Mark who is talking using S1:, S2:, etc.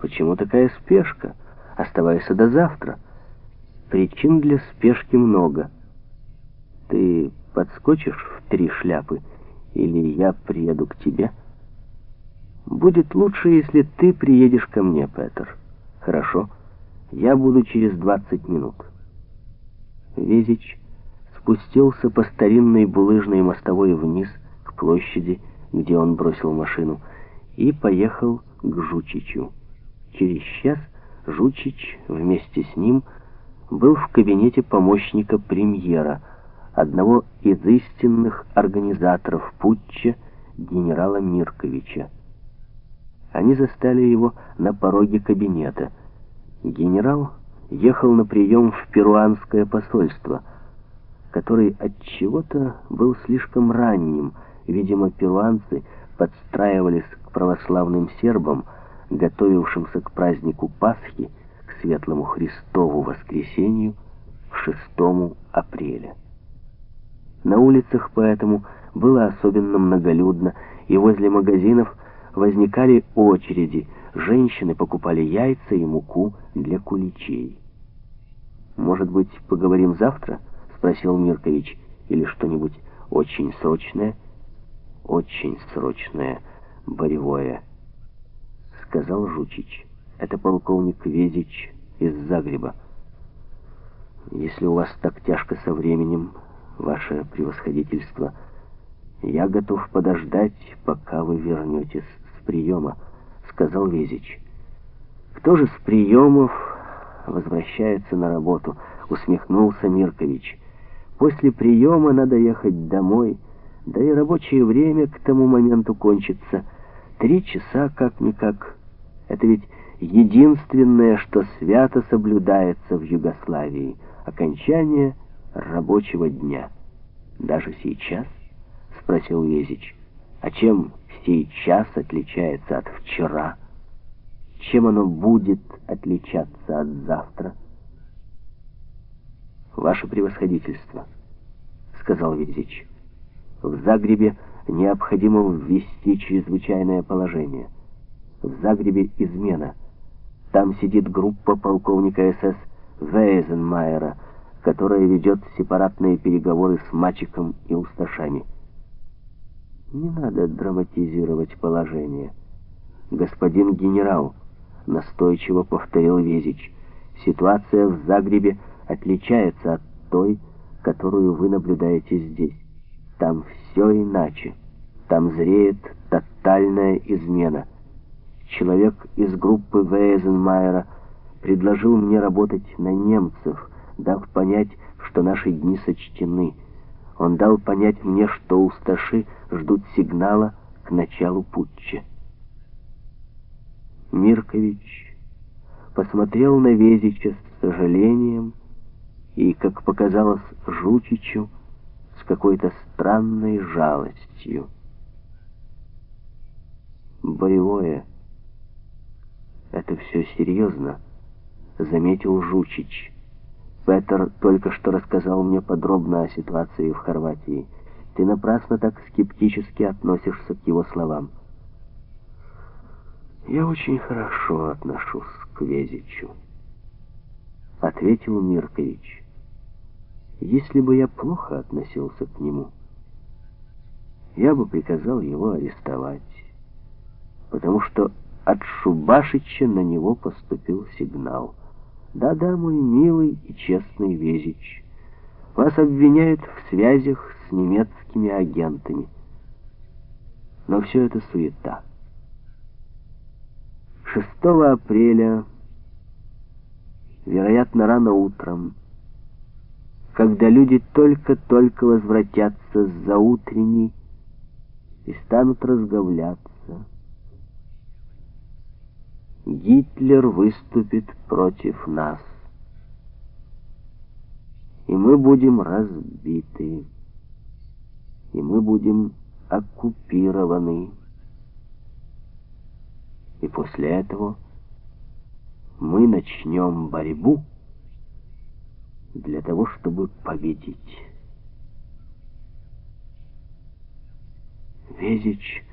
S1: Почему такая спешка? Оставайся до завтра. Причин для спешки много. Ты подскочишь в три шляпы, или я приеду к тебе? Будет лучше, если ты приедешь ко мне, Петер. Хорошо? Я буду через двадцать минут. Везич спустился по старинной булыжной мостовой вниз к площади, где он бросил машину, и поехал к Жучичу. Через час Жучич вместе с ним был в кабинете помощника премьера, одного из истинных организаторов путча, генерала Мирковича. Они застали его на пороге кабинета. Генерал ехал на прием в перуанское посольство, который от чего-то был слишком ранним. Видимо, перуанцы подстраивались к православным сербам, готовившимся к празднику Пасхи, к светлому Христову воскресению, к 6 апреля. На улицах поэтому было особенно многолюдно, и возле магазинов возникали очереди, женщины покупали яйца и муку для куличей. «Может быть, поговорим завтра?» — спросил Миркович. «Или что-нибудь очень срочное?» «Очень срочное, боревое», — сказал Жучич. «Это полковник Везич из Загреба. Если у вас так тяжко со временем, ваше превосходительство, я готов подождать, пока вы вернетесь с приема», — сказал Везич. «Кто же с приемов возвращается на работу?» — усмехнулся Миркович. «После приема надо ехать домой, да и рабочее время к тому моменту кончится. Три часа как-никак. Это ведь единственное, что свято соблюдается в Югославии. Окончание рабочего дня. Даже сейчас?» — спросил Везич. «А чем сейчас отличается от вчера?» чем оно будет отличаться от завтра? «Ваше превосходительство», — сказал Визич, — «в Загребе необходимо ввести чрезвычайное положение. В Загребе измена. Там сидит группа полковника СС Вейзенмайера, которая ведет сепаратные переговоры с Мачиком и Усташами. Не надо драматизировать положение. Господин генерал, настойчиво повторил Везич. Ситуация в Загребе отличается от той, которую вы наблюдаете здесь. Там все иначе. Там зреет тотальная измена. Человек из группы Вейзенмайера предложил мне работать на немцев, дав понять, что наши дни сочтены. Он дал понять мне, что усташи ждут сигнала к началу путча. Миркович посмотрел на Везича с сожалением и, как показалось Жучичу, с какой-то странной жалостью. «Боевое. Это все серьезно», — заметил Жучич. «Петер только что рассказал мне подробно о ситуации в Хорватии. Ты напрасно так скептически относишься к его словам». «Я очень хорошо отношусь к Везичу», — ответил Миркович. «Если бы я плохо относился к нему, я бы приказал его арестовать, потому что от Шубашича на него поступил сигнал. Да-да, мой милый и честный Везич, вас обвиняют в связях с немецкими агентами. Но все это суета». 6 апреля, вероятно, рано утром, когда люди только-только возвратятся с заутренней и станут разговляться, Гитлер выступит против нас, и мы будем разбиты, и мы будем оккупированы. И после этого мы начнем борьбу для того, чтобы победить. Везич